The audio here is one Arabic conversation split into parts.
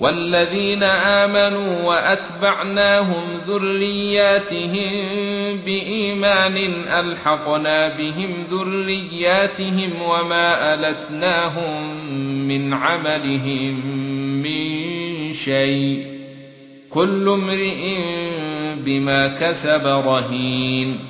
والذين آمنوا وأتبعناهم ذرياتهم بإيمان ألحقنا بهم ذرياتهم وما ألتناهم من عملهم من شيء كل امرئ بما كسب رهين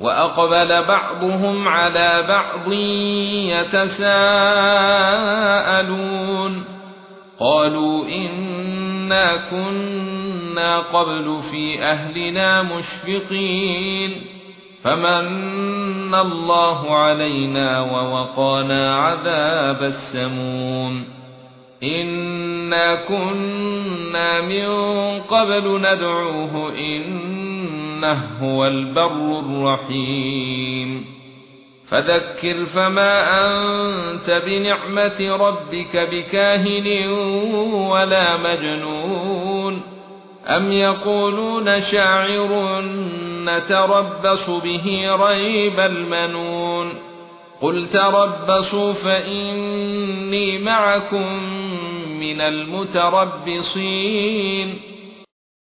وأقبل بعضهم على بعض يتساءلون. قالوا إنا كنا قبل في أهلنا مشفقين. فمن الله علينا ووقانا عذاب السموم. إنا كنا من قبل ندعوه إنه هو البر الرحيم. فذكر فما أنت بنعمة ربك بكاهن ولا مجنون. أم يقولون شاعر نتربص به ريب المنون. قل تربصوا فإني معكم من المتربصين.